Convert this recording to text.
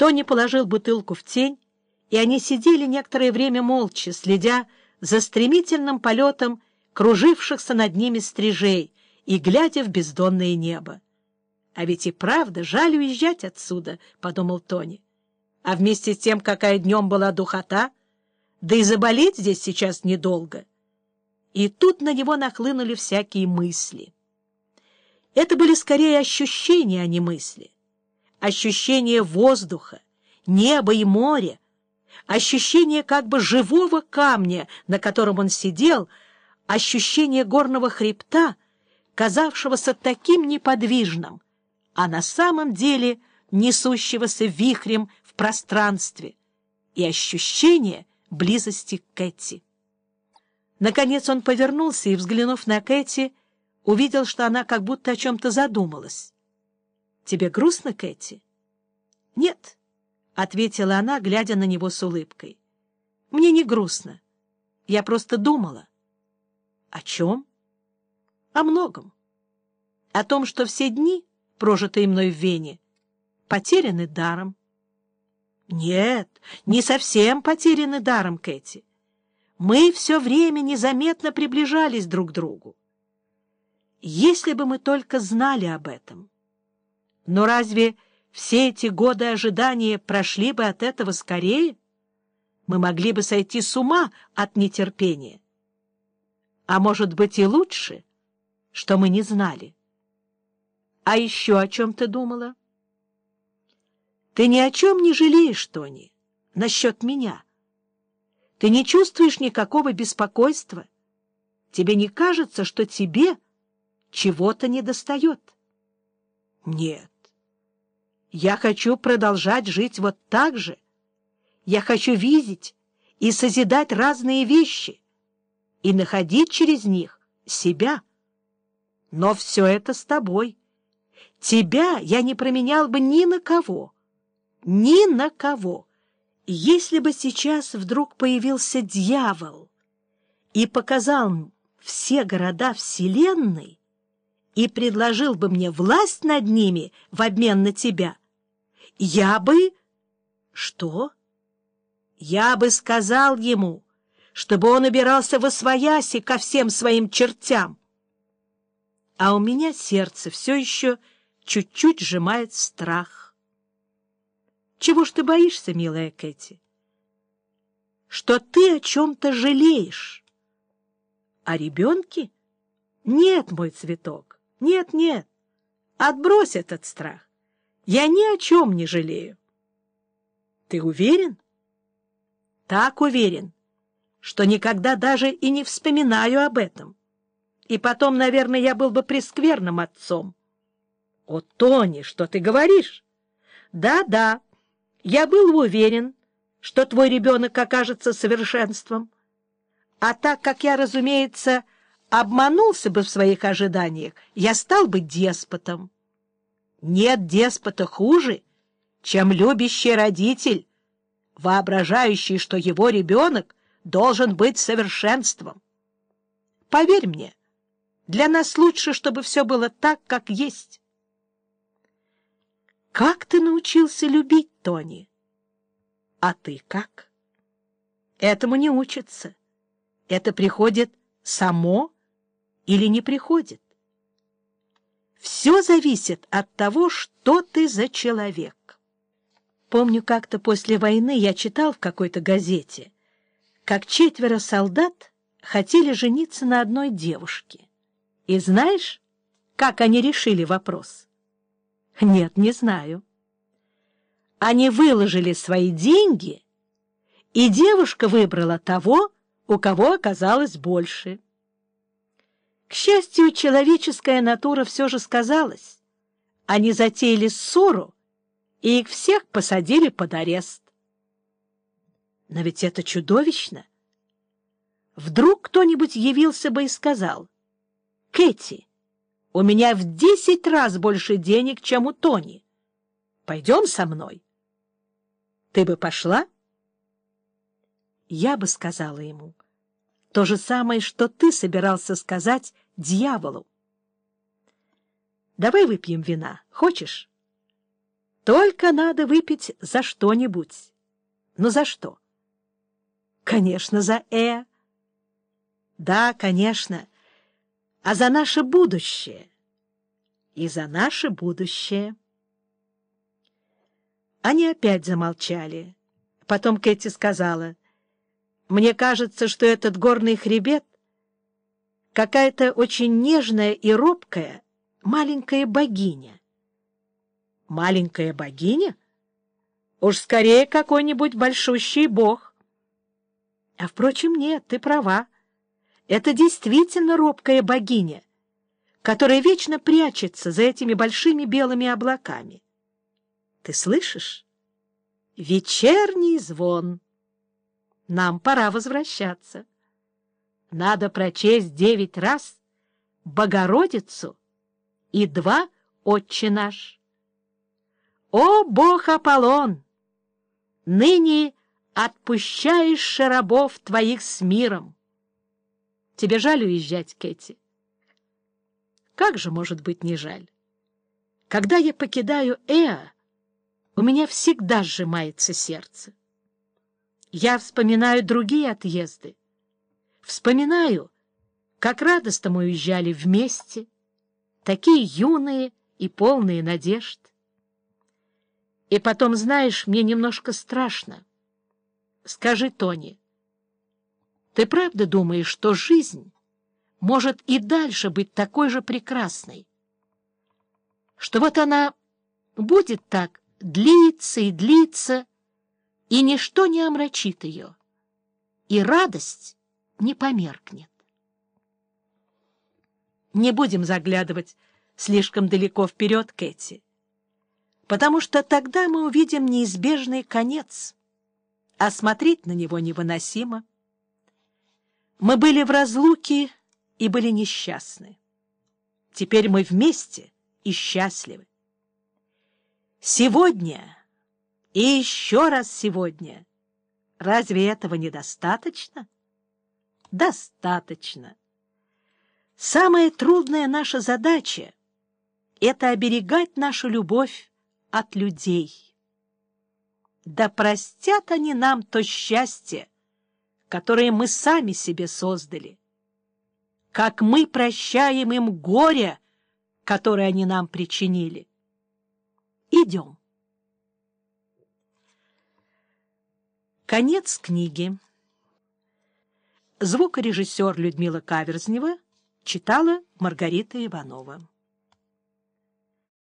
Тони положил бутылку в тень, и они сидели некоторое время молча, следя за стремительным полетом кружившихся над ними стрижей и глядя в бездонное небо. «А ведь и правда жаль уезжать отсюда», — подумал Тони. «А вместе с тем, какая днем была духота, да и заболеть здесь сейчас недолго». И тут на него нахлынули всякие мысли. Это были скорее ощущения, а не мысли. Ощущение воздуха, неба и моря, ощущение как бы живого камня, на котором он сидел, ощущение горного хребта, казавшегося таким неподвижным, а на самом деле несущегося вихрем в пространстве, и ощущение близости к Кэти. Наконец он повернулся и, взглянув на Кэти, увидел, что она как будто о чем-то задумалась. — Тебе грустно, Кэти? — Нет, — ответила она, глядя на него с улыбкой. — Мне не грустно. Я просто думала. — О чем? — О многом. О том, что все дни, прожитые мной в Вене, потеряны даром. — Нет, не совсем потеряны даром, Кэти. Мы все время незаметно приближались друг к другу. Если бы мы только знали об этом. Но разве все эти годы ожидания прошли бы от этого скорее? Мы могли бы сойти с ума от нетерпения. А может быть и лучше, что мы не знали. А еще о чем ты думала? Ты ни о чем не жалеешь, Тони, насчет меня. Ты не чувствуешь никакого беспокойства? Тебе не кажется, что тебе чего-то недостает? Нет. Я хочу продолжать жить вот так же. Я хочу видеть и созидать разные вещи и находить через них себя. Но все это с тобой. Тебя я не променял бы ни на кого. Ни на кого. Если бы сейчас вдруг появился дьявол и показал все города Вселенной и предложил бы мне власть над ними в обмен на тебя, я бы... Что? Я бы сказал ему, чтобы он убирался во свояси ко всем своим чертям. А у меня сердце все еще чуть-чуть сжимает страх. Чего ж ты боишься, милая Кэти? Что ты о чем-то жалеешь. О ребенке? Нет, мой цветок, нет, нет. Отбрось этот страх. Я ни о чем не жалею. Ты уверен? Так уверен, что никогда даже и не вспоминаю об этом. И потом, наверное, я был бы прескверным отцом. О, Тони, что ты говоришь? Да-да. Я был уверен, что твой ребенок окажется совершенством. А так как я, разумеется, обманулся бы в своих ожиданиях, я стал бы деспотом. Нет деспота хуже, чем любящий родитель, воображающий, что его ребенок должен быть совершенством. Поверь мне, для нас лучше, чтобы все было так, как есть. Как ты научился любить Тони? А ты как? Этому не учится. Это приходит само или не приходит. Все зависит от того, что ты за человек. Помню, как-то после войны я читал в какой-то газете, как четверо солдат хотели жениться на одной девушке. И знаешь, как они решили вопрос? Нет, не знаю. Они выложили свои деньги, и девушка выбрала того, у кого оказалось больше. К счастью, человеческая натура все же сказалась. Они затеяли ссору, и их всех посадили под арест. Но ведь это чудовищно. Вдруг кто-нибудь явился бы и сказал, «Кэти, у меня в десять раз больше денег, чем у Тони. Пойдем со мной. Ты бы пошла? Я бы сказала ему то же самое, что ты собирался сказать дьяволу. Давай выпьем вина. Хочешь? Только надо выпить за что-нибудь. Ну, за что? Конечно, за «э». Да, конечно. А за наше будущее. И за наше будущее. Они опять замолчали. Потом Кэти сказала, «Мне кажется, что этот горный хребет какая-то очень нежная и робкая маленькая богиня». «Маленькая богиня? Уж скорее какой-нибудь большущий бог». А, впрочем, нет, ты права. Это действительно робкая богиня, которая вечно прячется за этими большими белыми облаками. Ты слышишь? Вечерний звон. Нам пора возвращаться. Надо прочесть девять раз Богородицу и два Отче наш. О, Бог Аполлон! Ныне отпущаешь рабов твоих с миром. Тебе жаль уезжать, Кэти? Как же может быть не жаль? Когда я покидаю Эа, у меня всегда сжимается сердце. Я вспоминаю другие отъезды. Вспоминаю, как радостно мы уезжали вместе, такие юные и полные надежд. И потом, знаешь, мне немножко страшно. Скажи, Тони, ты правда думаешь, что жизнь может и дальше быть такой же прекрасной? Что вот она будет так длится и длится, и ничто не омрачит ее, и радость не померкнет. Не будем заглядывать слишком далеко вперед, Кэти, потому что тогда мы увидим неизбежный конец, а смотреть на него невыносимо. Мы были в разлуке и были несчастны. Теперь мы вместе и счастливы. Сегодня и еще раз сегодня. Разве этого недостаточно? Достаточно. Самая трудная наша задача — это оберегать нашу любовь от людей. Да простят они нам то счастье, которое мы сами себе создали, как мы прощаем им горе, которое они нам причинили. Идем. Конец книги. Звукорежиссер Людмила Каверзнева читала Маргарита Иванова.